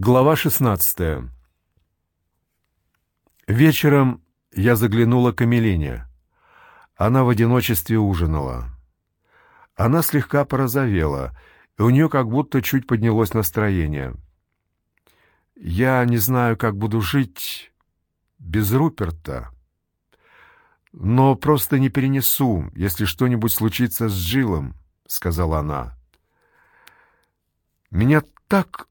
Глава 16. Вечером я заглянула к Эмилине. Она в одиночестве ужинала. Она слегка порозовела, и у нее как будто чуть поднялось настроение. «Я не знаю, как буду жить без Руперта, но просто не перенесу, если что-нибудь случится с Джилом», — сказала она. «Меня так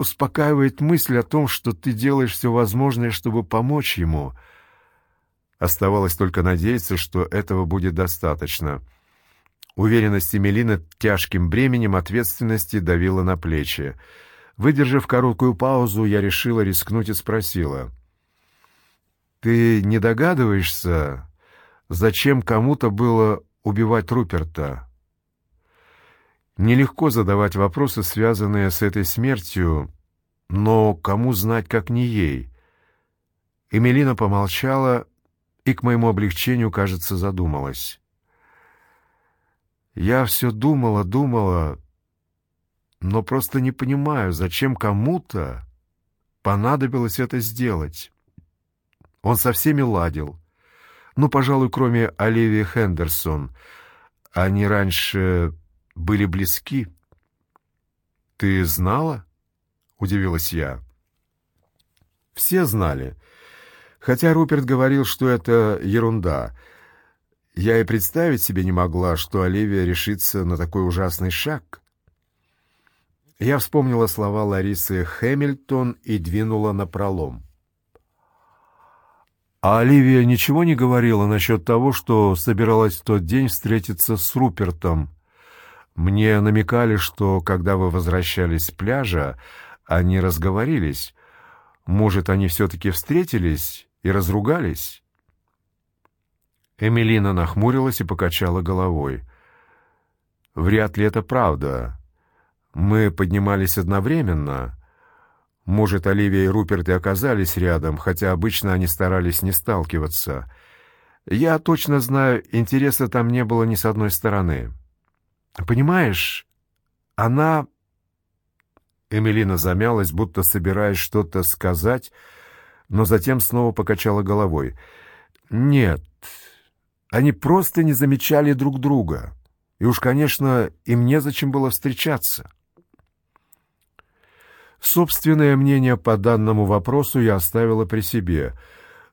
успокаивает мысль о том, что ты делаешь все возможное, чтобы помочь ему. Оставалось только надеяться, что этого будет достаточно. Уверенность Эмилины тяжким бременем ответственности давила на плечи. Выдержав короткую паузу, я решила рискнуть и спросила. «Ты не догадываешься, зачем кому-то было убивать Руперта?» Нелегко задавать вопросы, связанные с этой смертью, но кому знать, как не ей? Эмилина помолчала и, к моему облегчению, кажется, задумалась. Я все думала, думала, но просто не понимаю, зачем кому-то понадобилось это сделать. Он со всеми ладил. Ну, пожалуй, кроме Оливии Хендерсон. Они раньше были близки. «Ты знала?» — удивилась я. «Все знали. Хотя Руперт говорил, что это ерунда. Я и представить себе не могла, что Оливия решится на такой ужасный шаг». Я вспомнила слова Ларисы Хэмилтон и двинула на пролом. А Оливия ничего не говорила насчет того, что собиралась в тот день встретиться с Рупертом, мне намекали, что когда вы возвращались с пляжа, они разговорились. Может, они все-таки встретились и разругались?» Эмилина нахмурилась и покачала головой. «Вряд ли это правда. Мы поднимались одновременно. Может, Оливия и Руперт и оказались рядом, хотя обычно они старались не сталкиваться. Я точно знаю, интереса там не было ни с одной стороны». Понимаешь, она... Эмилина замялась, будто собираясь что-то сказать, но затем снова покачала головой. Нет, они просто не замечали друг друга. И уж, конечно, им незачем было встречаться. Собственное мнение по данному вопросу я оставила при себе,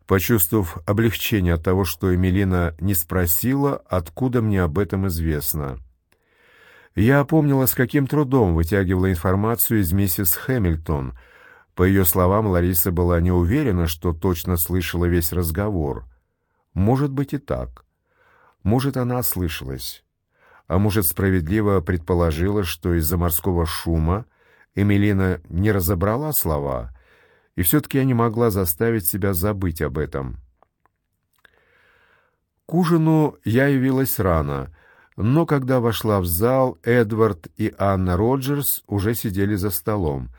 почувствовав облегчение от того, что Эмилина не спросила, откуда мне об этом известно. Я опомнила, с каким трудом вытягивала информацию из миссис Хэмилтон. По ее словам, Лариса была не уверена, что точно слышала весь разговор. Может быть и так. Может, она ослышалась. А может, справедливо предположила, что из-за морского шума Эмилина не разобрала слова, и все-таки я не могла заставить себя забыть об этом. К ужину я явилась рано — но когда вошла в зал, Эдвард и Анна Роджерс уже сидели за столом.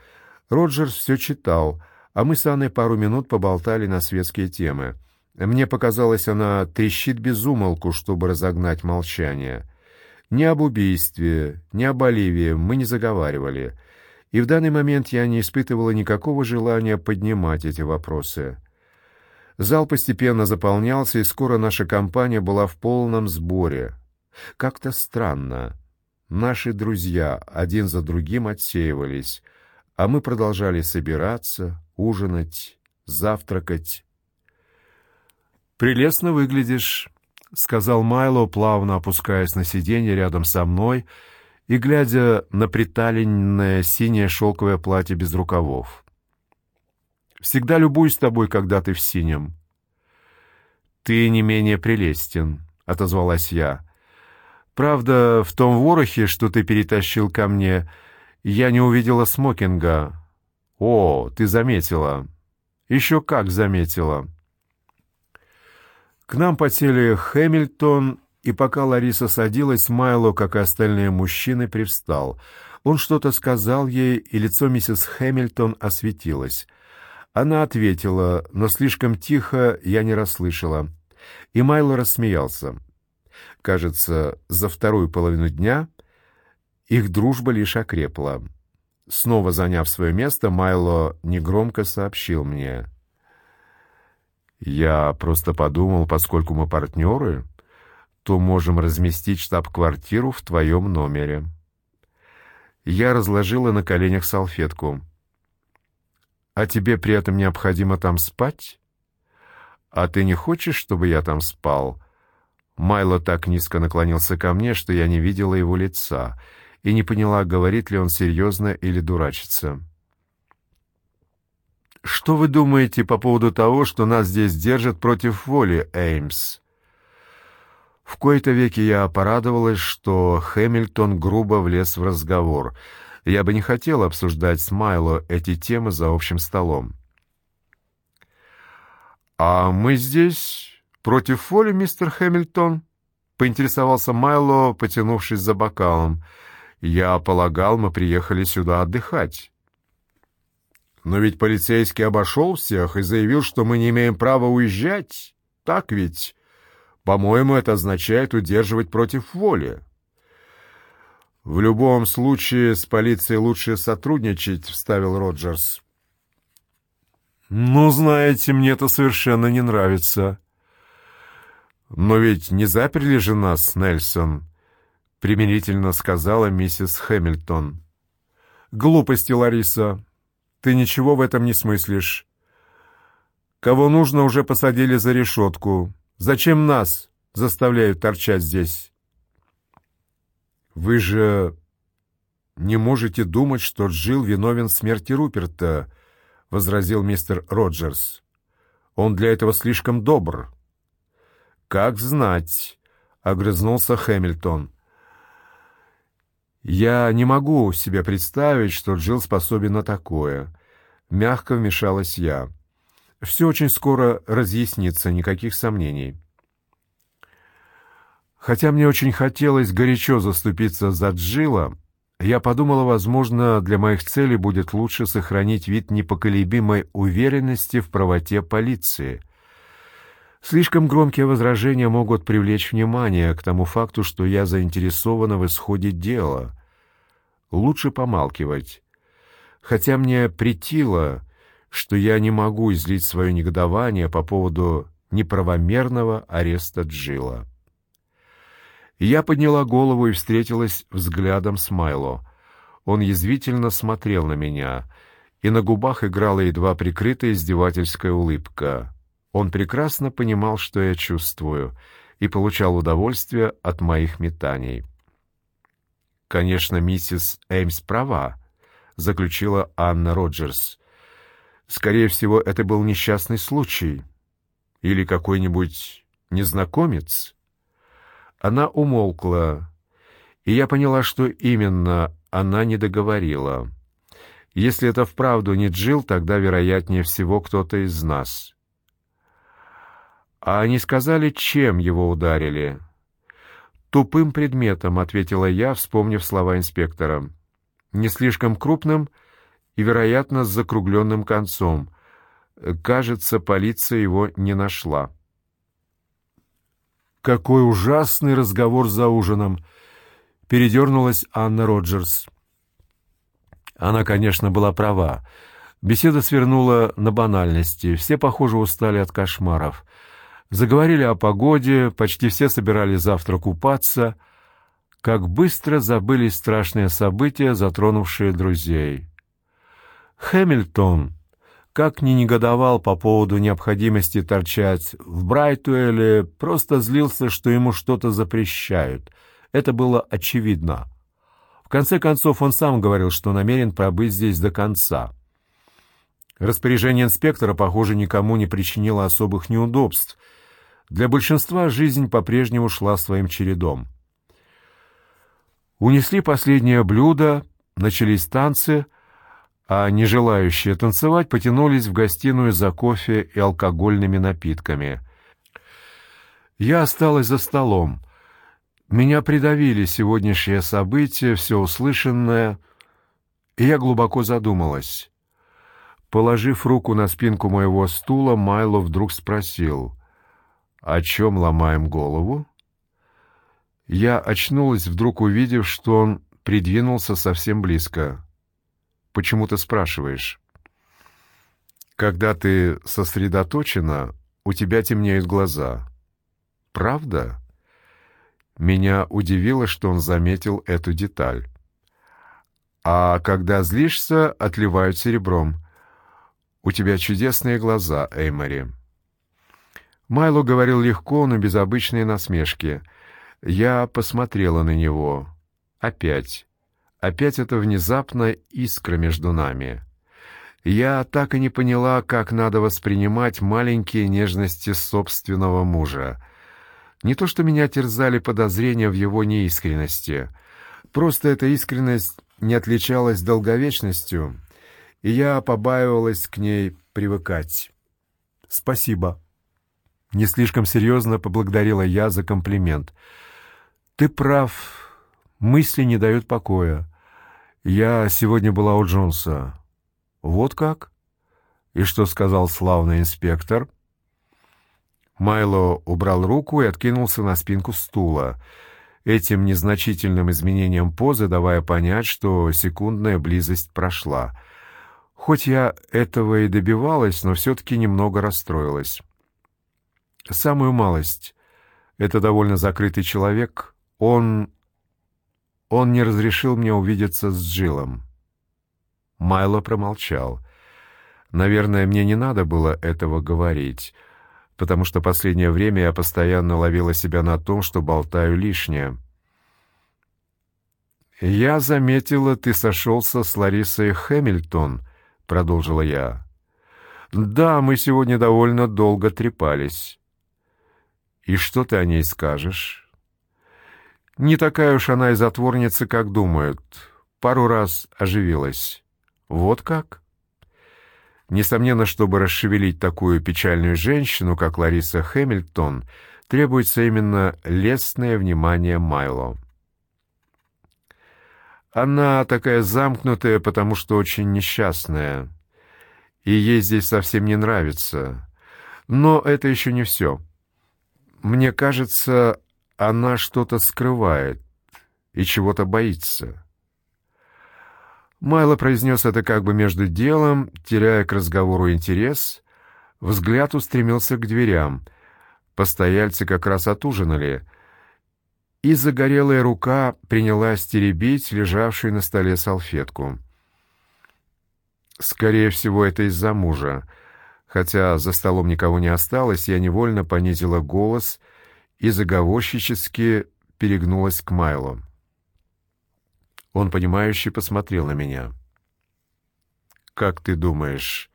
Роджерс все читал, а мы с Анной пару минут поболтали на светские темы. Мне показалось, она трещит без умолку, чтобы разогнать молчание. Ни об убийстве, ни об Оливии мы не заговаривали. И в данный момент я не испытывала никакого желания поднимать эти вопросы. Зал постепенно заполнялся, и скоро наша компания была в полном сборе. Как-то странно. Наши друзья один за другим отсеивались, а мы продолжали собираться, ужинать, завтракать. «Прелестно выглядишь», — сказал Майло, плавно опускаясь на сиденье рядом со мной и глядя на приталенное синее шелковое платье без рукавов. «Всегда любуюсь тобой, когда ты в синем». «Ты не менее прелестен», — отозвалась я. Правда, в том ворохе, что ты перетащил ко мне, я не увидела смокинга. О, ты заметила. Еще как заметила. К нам потели Хэмилтон, и пока Лариса садилась, Майло, как и остальные мужчины, привстал. Он что-то сказал ей, и лицо миссис Хэмилтон осветилось. Она ответила, но слишком тихо я не расслышала. И Майло рассмеялся. Кажется, за вторую половину дня их дружба лишь окрепла. снова заняв свое место, Майло негромко сообщил мне. «Я просто подумал, поскольку мы партнеры, то можем разместить штаб-квартиру в твоем номере». Я разложила на коленях салфетку. «А тебе при этом необходимо там спать? А ты не хочешь, чтобы я там спал?» Майло так низко наклонился ко мне, что я не видела его лица и не поняла, говорит ли он серьезно или дурачится. «Что вы думаете по поводу того, что нас здесь держат против воли, Эймс?» В кои-то веки я порадовалась, что Хэмилтон грубо влез в разговор. Я бы не хотела обсуждать с Майло эти темы за общим столом. «А мы здесь против воли, мистер Хэмилтон?» — поинтересовался Майло, потянувшись за бокалом. «Я полагал, мы приехали сюда отдыхать». «Но ведь полицейский обошел всех и заявил, что мы не имеем права уезжать. Так ведь?» По-моему, это означает удерживать против воли. В любом случае с полицией лучше сотрудничать, вставил Роджерс. Ну, знаете, мне это совершенно не нравится. Но ведь не заперли же нас, Нельсон, примирительно сказала миссис Хэмилтон. Глупости, Лариса. Ты ничего в этом не смыслишь. Кого нужно, уже посадили за решетку. Зачем нас заставляют торчать здесь? Вы же не можете думать, что Джилл виновен в смерти Руперта, возразил мистер Роджерс. Он для этого слишком добр. Как знать, огрызнулся Хэмилтон. Я не могу себе представить, что Джилл способен на такое, мягко вмешалась я. Все очень скоро разъяснится, никаких сомнений. Хотя мне очень хотелось горячо заступиться за Джилла, я подумала, возможно, для моих целей будет лучше сохранить вид непоколебимой уверенности в правоте полиции. Слишком громкие возражения могут привлечь внимание к тому факту, что я заинтересована в исходе дела. Лучше помалкивать. Хотя мне притило, что я не могу излить свое негодование по поводу неправомерного ареста Джилла. Я подняла голову и встретилась взглядом с Майло. Он язвительно смотрел на меня, и на губах играла едва прикрытая издевательская улыбка. Он прекрасно понимал, что я чувствую, и получал удовольствие от моих метаний. Конечно, миссис Эймс права, заключила Анна Роджерс. Скорее всего, это был несчастный случай или какой-нибудь незнакомец. Она умолкла, и я поняла, что именно она не договорила. Если это вправду не Джил, тогда вероятнее всего кто-то из нас. А они сказали, чем его ударили? Тупым предметом, ответила я, вспомнив слова инспектора. Не слишком крупным и, вероятно, с закругленным концом. Кажется, полиция его не нашла. Какой ужасный разговор за ужином, передернулась Анна Роджерс. Она, конечно, была права. Беседа свернула на банальности. Все, похоже, устали от кошмаров. Заговорили о погоде, почти все собирались завтра купаться. Как быстро забыли страшные события, затронувшие друзей. Хэмилтон, как ни негодовал по поводу необходимости торчать в Брайтуэле, просто злился, что ему что-то запрещают. Это было очевидно. В конце концов, он сам говорил, что намерен пробыть здесь до конца. Распоряжение инспектора, похоже, никому не причинило особых неудобств. Для большинства жизнь по-прежнему шла своим чередом. Унесли последнее блюдо, начались танцы — а не желающие танцевать потянулись в гостиную за кофе и алкогольными напитками. Я осталась за столом. Меня придавили сегодняшние события, все услышанное, и я глубоко задумалась. Положив руку на спинку моего стула, Майло вдруг спросил, «О чем ломаем голову?» Я очнулась, вдруг увидев, что он придвинулся совсем близко. почему ты спрашиваешь? Когда ты сосредоточена, у тебя темнеют глаза. Правда? Меня удивило, что он заметил эту деталь. А когда злишься, отливают серебром. У тебя чудесные глаза, Эймори. Майло говорил легко, но без обычной насмешки. Я посмотрела на него. Опять. Опять это внезапно искра между нами. Я так и не поняла, как надо воспринимать маленькие нежности собственного мужа. Не то, что меня терзали подозрения в его неискренности. Просто эта искренность не отличалась долговечностью, и я побаивалась к ней привыкать. «Спасибо». Не слишком серьезно поблагодарила я за комплимент. «Ты прав. Мысли не дают покоя. Я сегодня была у Джонса. Вот как? И что сказал славный инспектор? Майло убрал руку и откинулся на спинку стула, этим незначительным изменением позы давая понять, что секундная близость прошла. Хоть я этого и добивалась, но все-таки немного расстроилась. Самую малость. Это довольно закрытый человек. Он он не разрешил мне увидеться с Джилом. Майло промолчал. Наверное, мне не надо было этого говорить, потому что последнее время я постоянно ловила себя на том, что болтаю лишнее. «Я заметила, ты сошелся с Ларисой Хэмилтон», — продолжила я. «Да, мы сегодня довольно долго трепались». «И что ты о ней скажешь?» Не такая уж она и затворница, как думают. Пару раз оживилась. Вот как? Несомненно, чтобы расшевелить такую печальную женщину, как Лариса Хэмилтон, требуется именно лестное внимание Майло. Она такая замкнутая, потому что очень несчастная. И ей здесь совсем не нравится. Но это еще не все. Мне кажется, она что-то скрывает и чего-то боится. Майло произнес это как бы между делом, теряя к разговору интерес. Взгляд устремился к дверям. Постояльцы как раз отужинали, и загорелая рука принялась теребить лежавшую на столе салфетку. Скорее всего, это из-за мужа. Хотя за столом никого не осталось, я невольно понизила голос — и заговорщически перегнулась к Майлу. Он, понимающе посмотрел на меня. «Как ты думаешь,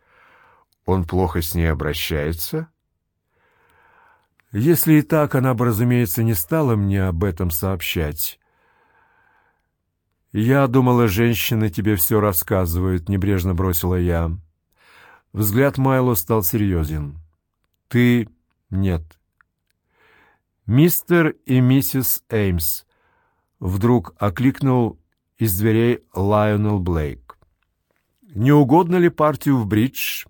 он плохо с ней обращается?» «Если и так, она бы, разумеется, не стала мне об этом сообщать». «Я думала, женщины тебе все рассказывают», — небрежно бросила я. Взгляд Майло стал серьезен. «Ты... нет». «Мистер и миссис Эймс», — вдруг окликнул из дверей Лайонел Блейк. «Не угодно ли партию в бридж?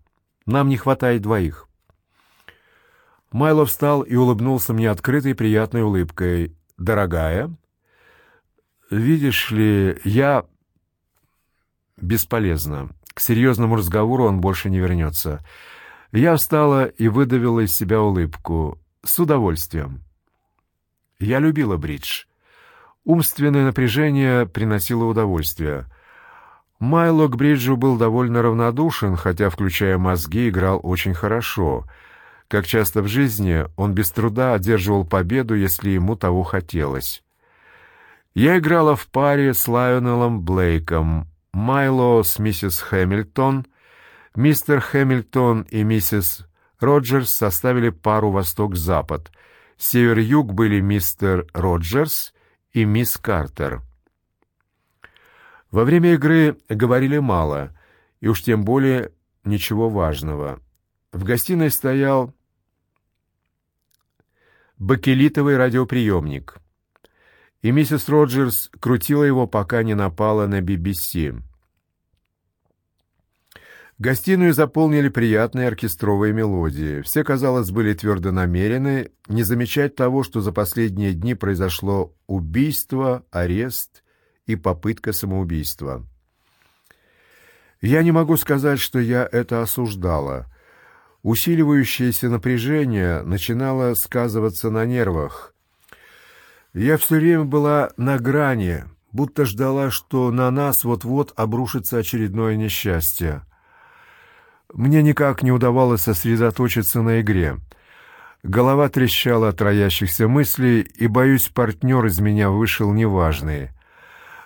Нам не хватает двоих». Майло встал и улыбнулся мне открытой приятной улыбкой. «Дорогая, видишь ли, я...» «Бесполезно. К серьезному разговору он больше не вернется». Я встала и выдавила из себя улыбку. «С удовольствием». Я любила бридж. Умственное напряжение приносило удовольствие. Майло к бриджу был довольно равнодушен, хотя, включая мозги, играл очень хорошо. Как часто в жизни, он без труда одерживал победу, если ему того хотелось. Я играла в паре с Лайонелом Блейком, Майло с миссис Хэмилтон, мистер Хэмилтон и миссис Роджерс составили пару «Восток-Запад», Север-юг были мистер Роджерс и мисс Картер. Во время игры говорили мало, и уж тем более ничего важного. В гостиной стоял бакелитовый радиоприемник, и миссис Роджерс крутила его, пока не напала на BBC. Гостиную заполнили приятные оркестровые мелодии. Все, казалось, были твердо намерены не замечать того, что за последние дни произошло убийство, арест и попытка самоубийства. Я не могу сказать, что я это осуждала. Усиливающееся напряжение начинало сказываться на нервах. Я все время была на грани, будто ждала, что на нас вот-вот обрушится очередное несчастье. Мне никак не удавалось сосредоточиться на игре. Голова трещала от роящихся мыслей, и, боюсь, партнер из меня вышел неважный.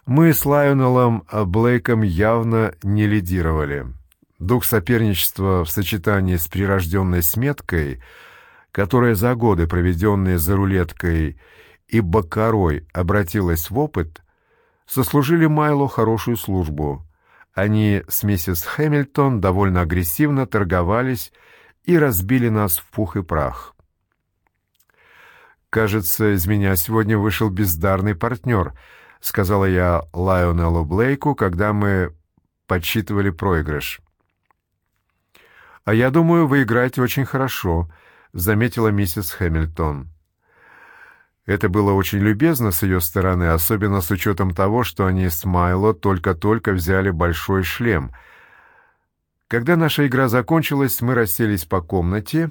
Мы с Лайонеллом Блейком явно не лидировали. Дух соперничества в сочетании с прирожденной сметкой, которая за годы, проведенные за рулеткой и бакарой, обратилась в опыт, сослужили Майло хорошую службу. Они с миссис Хэмилтон довольно агрессивно торговались и разбили нас в пух и прах. «Кажется, из меня сегодня вышел бездарный партнер», — сказала я Лайонеллу Блейку, когда мы подсчитывали проигрыш. «А я думаю, вы играете очень хорошо», — заметила миссис Хэмилтон. Это было очень любезно с ее стороны, особенно с учетом того, что они с Майло только-только взяли большой шлем. Когда наша игра закончилась, мы расселись по комнате,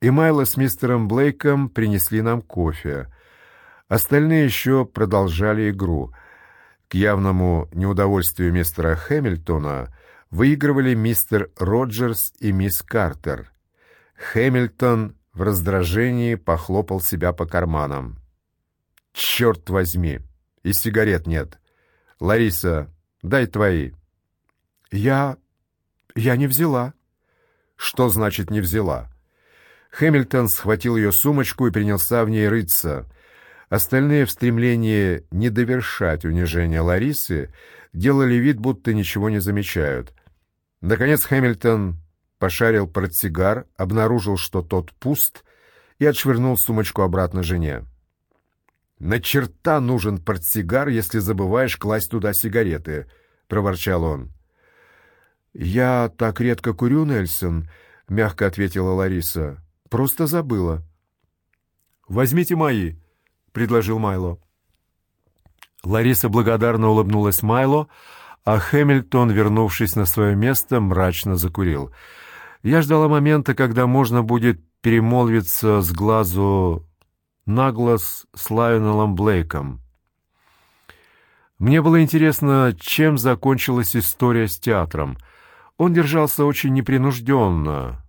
и Майло с мистером Блейком принесли нам кофе. Остальные еще продолжали игру. К явному неудовольствию мистера Хэмилтона выигрывали мистер Роджерс и мисс Картер. Хэмилтон в раздражении похлопал себя по карманам. «Черт возьми! И сигарет нет! Лариса, дай твои!» «Я... я не взяла». «Что значит «не взяла»?» Хэмилтон схватил ее сумочку и принялся в ней рыться. Остальные в стремлении не довершать унижение Ларисы делали вид, будто ничего не замечают. Наконец Хэмилтон пошарил портсигар, обнаружил, что тот пуст, и отшвырнул сумочку обратно жене. «На черта нужен портсигар, если забываешь класть туда сигареты», — проворчал он. «Я так редко курю, Нельсон», — мягко ответила Лариса. «Просто забыла». «Возьмите мои», — предложил Майло. Лариса благодарно улыбнулась Майло, а Хэмилтон, вернувшись на свое место, мрачно закурил — я ждала момента, когда можно будет перемолвиться с глазу на глаз с Лайонелом Блейком. Мне было интересно, чем закончилась история с театром. Он держался очень непринужденно.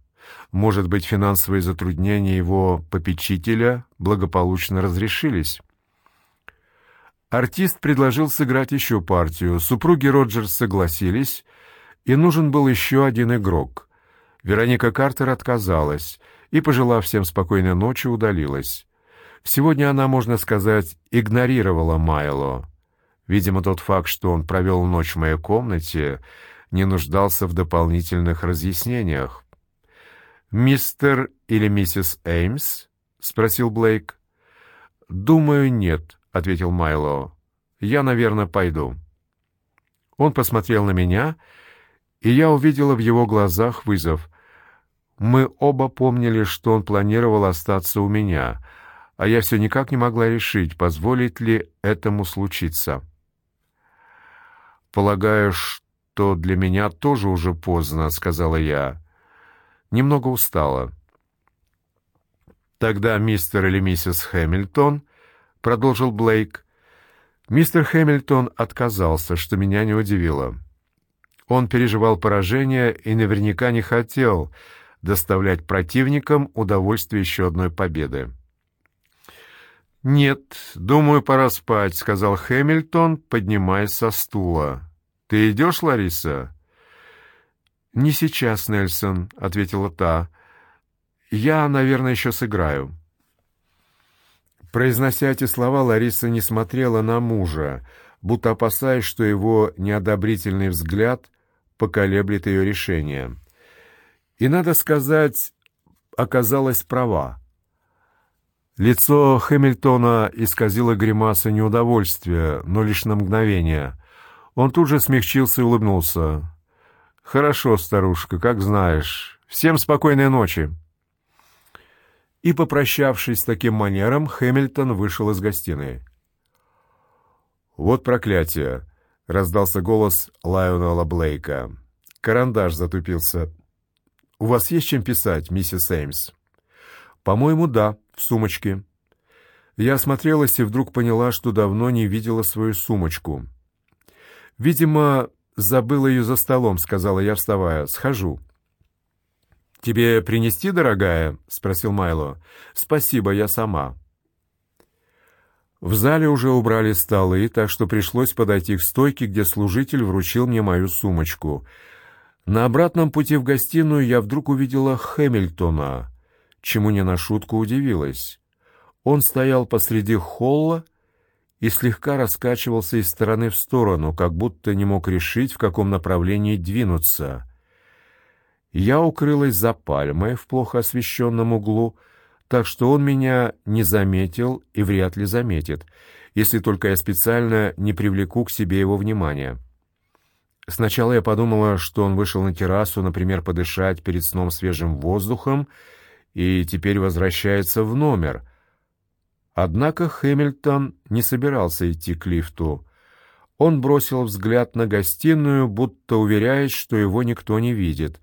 Может быть, финансовые затруднения его попечителя благополучно разрешились. Артист предложил сыграть еще партию. Супруги Роджерс согласились, и нужен был еще один игрок. Вероника Картер отказалась и, пожелав всем спокойной ночи, удалилась. Сегодня она, можно сказать, игнорировала Майло. Видимо, тот факт, что он провел ночь в моей комнате, не нуждался в дополнительных разъяснениях. «Мистер или миссис Эймс?» — спросил Блейк. «Думаю, нет», — ответил Майло. «Я, наверное, пойду». Он посмотрел на меня, и я увидела в его глазах вызов. Мы оба помнили, что он планировал остаться у меня, а я все никак не могла решить, позволить ли этому случиться. «Полагаю, что для меня тоже уже поздно», — сказала я. «Немного устала». «Тогда мистер или миссис Хэмилтон», — продолжил Блейк. Мистер Хэмилтон отказался, что меня не удивило. Он переживал поражение и наверняка не хотел доставлять противникам удовольствие еще одной победы. «Нет, думаю, пора спать», — сказал Хэмилтон, поднимаясь со стула. «Ты идешь, Лариса?» «Не сейчас, Нельсон», — ответила та. «Я, наверное, еще сыграю». Произнося эти слова, Лариса не смотрела на мужа, будто опасаясь, что его неодобрительный взгляд поколеблет ее решение. И, надо сказать, оказалась права. Лицо Хэмилтона исказило гримаса неудовольствия, но лишь на мгновение. Он тут же смягчился и улыбнулся. «Хорошо, старушка, как знаешь. Всем спокойной ночи!» И, попрощавшись таким манером, Хэмилтон вышел из гостиной. «Вот проклятие!» — раздался голос Лайонела Блейка. карандаш затупился. У вас есть чем писать, миссис Эймс? По-моему, да, в сумочке. Я осмотрелась и вдруг поняла, что давно не видела свою сумочку. Видимо, забыла ее за столом, сказала я, вставая. Схожу. Тебе принести, дорогая? спросил Майло. Спасибо, я сама. В зале уже убрали столы, так что пришлось подойти к стойке, где служитель вручил мне мою сумочку. На обратном пути в гостиную я вдруг увидела Хэмилтона, чему не на шутку удивилась. Он стоял посреди холла и слегка раскачивался из стороны в сторону, как будто не мог решить, в каком направлении двинуться. Я укрылась за пальмой в плохо освещенном углу, так что он меня не заметил и вряд ли заметит, если только я специально не привлеку к себе его внимания. Сначала я подумала, что он вышел на террасу, например, подышать перед сном свежим воздухом, и теперь возвращается в номер. Однако Хэмилтон не собирался идти к лифту. Он бросил взгляд на гостиную, будто уверяясь, что его никто не видит.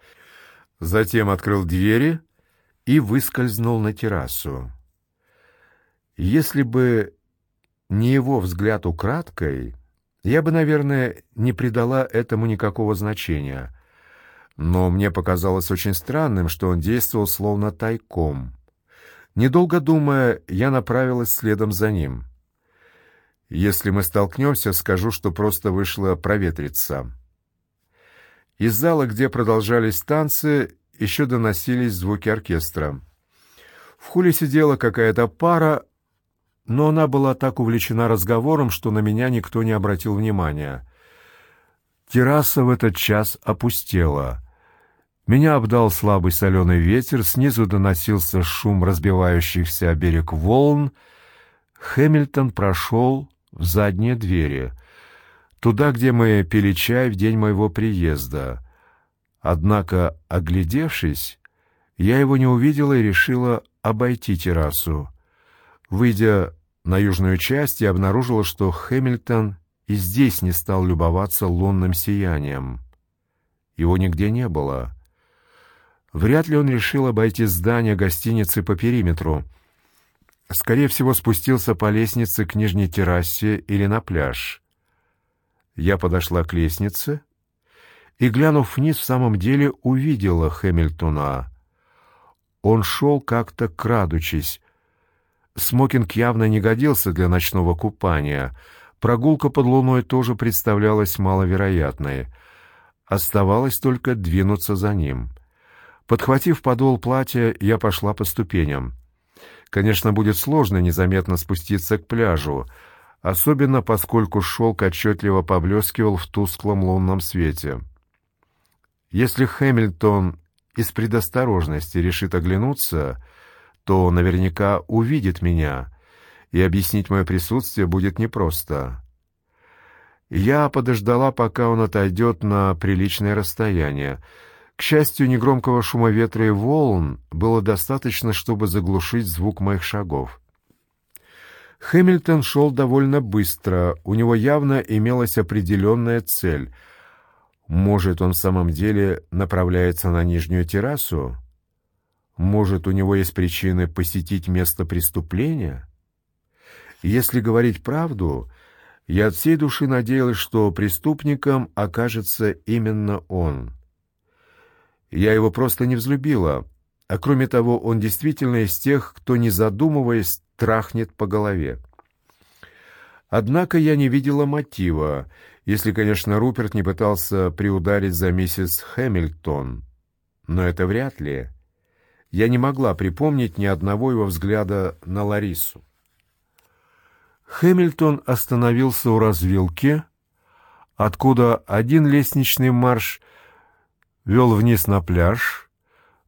Затем открыл двери и выскользнул на террасу. Если бы не его взгляд украдкой, я бы, наверное, не придала этому никакого значения. Но мне показалось очень странным, что он действовал словно тайком. Недолго думая, я направилась следом за ним. Если мы столкнемся, скажу, что просто вышла проветриться. Из зала, где продолжались танцы, еще доносились звуки оркестра. В холле сидела какая-то пара, но она была так увлечена разговором, что на меня никто не обратил внимания. Терраса в этот час опустела. Меня обдал слабый соленый ветер, снизу доносился шум разбивающихся о берег волн. Хэмилтон прошел в задние двери, туда, где мы пили чай в день моего приезда. Однако, оглядевшись, я его не увидела и решила обойти террасу. Выйдя на южную часть, я обнаружила, что Хэмилтон и здесь не стал любоваться лунным сиянием. Его нигде не было. Вряд ли он решил обойти здание гостиницы по периметру. Скорее всего, спустился по лестнице к нижней террасе или на пляж. Я подошла к лестнице и, глянув вниз, в самом деле увидела Хэмилтона. Он шел как-то крадучись. Смокинг явно не годился для ночного купания. Прогулка под луной тоже представлялась маловероятной. Оставалось только двинуться за ним — Подхватив подол платья, я пошла по ступеням. Конечно, будет сложно незаметно спуститься к пляжу, особенно поскольку шелк отчетливо поблескивал в тусклом лунном свете. Если Хэмилтон из предосторожности решит оглянуться, то наверняка увидит меня, и объяснить мое присутствие будет непросто. Я подождала, пока он отойдет на приличное расстояние, к счастью, негромкого шума ветра и волн было достаточно, чтобы заглушить звук моих шагов. Хэмилтон шел довольно быстро, у него явно имелась определенная цель. Может, он в самом деле направляется на нижнюю террасу? Может, у него есть причины посетить место преступления? Если говорить правду, я от всей души надеялась, что преступником окажется именно он. Я его просто не взлюбила, а кроме того, он действительно из тех, кто, не задумываясь, трахнет по голове. Однако я не видела мотива, если, конечно, Руперт не пытался приударить за миссис Хэмилтон. Но это вряд ли. Я не могла припомнить ни одного его взгляда на Ларису. Хэмилтон остановился у развилки, откуда один лестничный марш вел вниз на пляж,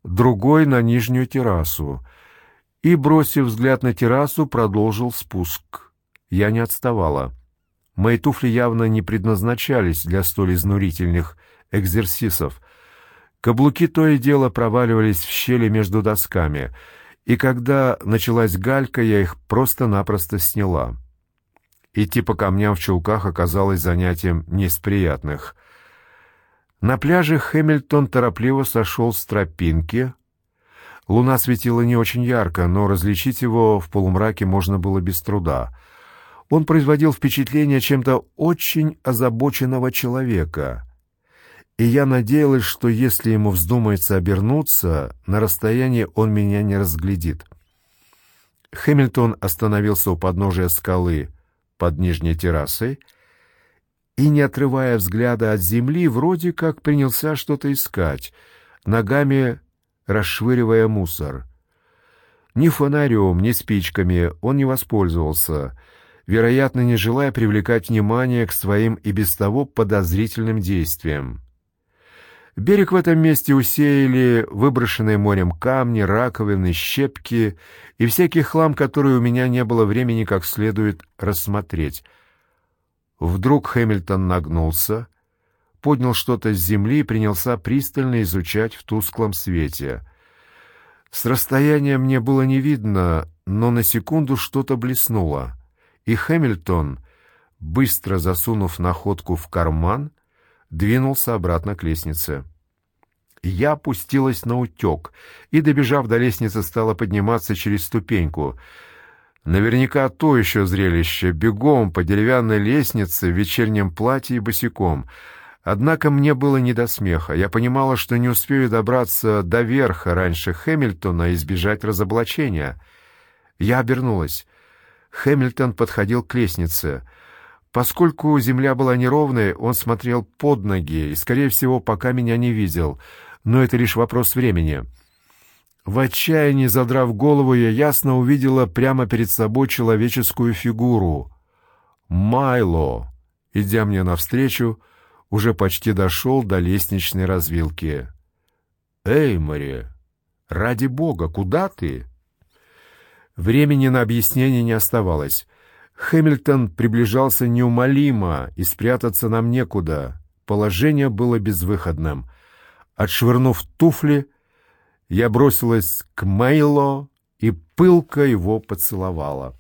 другой на нижнюю террасу, и, бросив взгляд на террасу, продолжил спуск. Я не отставала. Мои туфли явно не предназначались для столь изнурительных экзерсисов. Каблуки то и дело проваливались в щели между досками, и когда началась галька, я их просто-напросто сняла. Идти по камням в чулках оказалось занятием не из приятных — На пляже Хэмилтон торопливо сошел с тропинки. Луна светила не очень ярко, но различить его в полумраке можно было без труда. Он производил впечатление чем-то очень озабоченного человека. И я надеялась, что если ему вздумается обернуться, на расстоянии он меня не разглядит. Хэмилтон остановился у подножия скалы под нижней террасой и, не отрывая взгляда от земли, вроде как принялся что-то искать, ногами расшвыривая мусор. Ни фонарем, ни спичками он не воспользовался, вероятно, не желая привлекать внимание к своим и без того подозрительным действиям. Берег в этом месте усеяли выброшенные морем камни, раковины, щепки и всякий хлам, который у меня не было времени как следует рассмотреть. Вдруг Хэмилтон нагнулся, поднял что-то с земли и принялся пристально изучать в тусклом свете. С расстояния мне было не видно, но на секунду что-то блеснуло, и Хэмилтон, быстро засунув находку в карман, двинулся обратно к лестнице. Я опустилась на утек и, добежав до лестницы, стала подниматься через ступеньку. Наверняка то еще зрелище, бегом по деревянной лестнице в вечернем платье и босиком. Однако мне было не до смеха. Я понимала, что не успею добраться до верха раньше Хэмилтона и избежать разоблачения. Я обернулась. Хэмилтон подходил к лестнице — Поскольку земля была неровной, он смотрел под ноги и, скорее всего, пока меня не видел. Но это лишь вопрос времени. В отчаянии, задрав голову, я ясно увидела прямо перед собой человеческую фигуру. Майло, идя мне навстречу, уже почти дошел до лестничной развилки. «Эй, Мэри, ради бога, куда ты?» Времени на объяснение не оставалось. Хэмилтон приближался неумолимо, и спрятаться нам некуда. Положение было безвыходным. Отшвырнув туфли, я бросилась к Мейло и пылко его поцеловала.